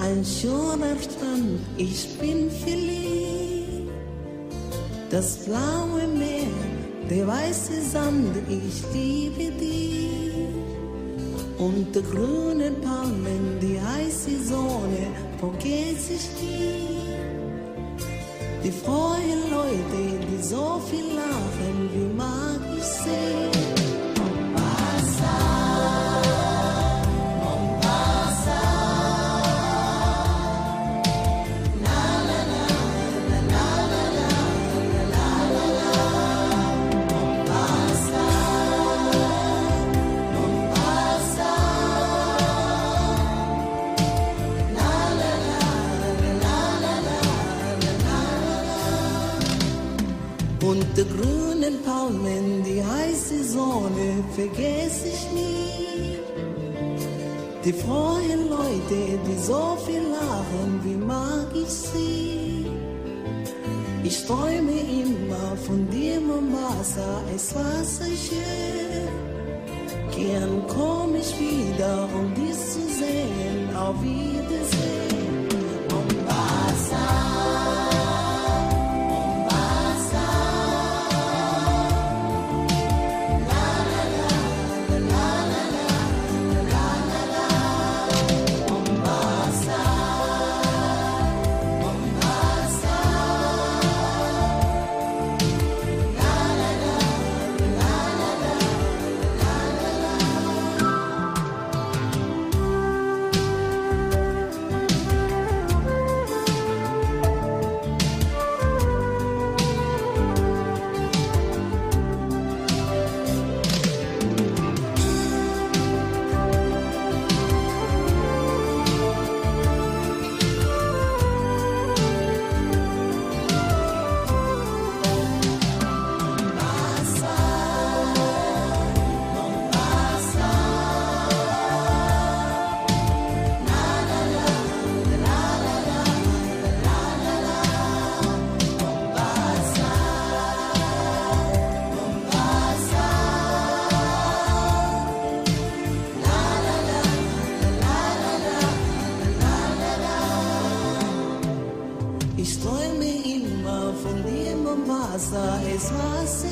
ein schöner Strand, ich bin verliebt. Das blaue Meer, der weiße Sand, ich liebe dich. Und die grünen Palmen, die heiße Sonne, vergesse ich nie. Die frohen Leute, die so viel lachen, wie mag ich sie. Und die grünen Palmen, die heiße Sonne, vergesse ich nie. Die frohen Leute, die so viel lachen, wie mag ich sie? Ich träume immer von dir, Mombasa, es war so schön. Gern komm ich wieder, um dich zu sehen, auf Wiedersehen. Dir, Mombasa, es war so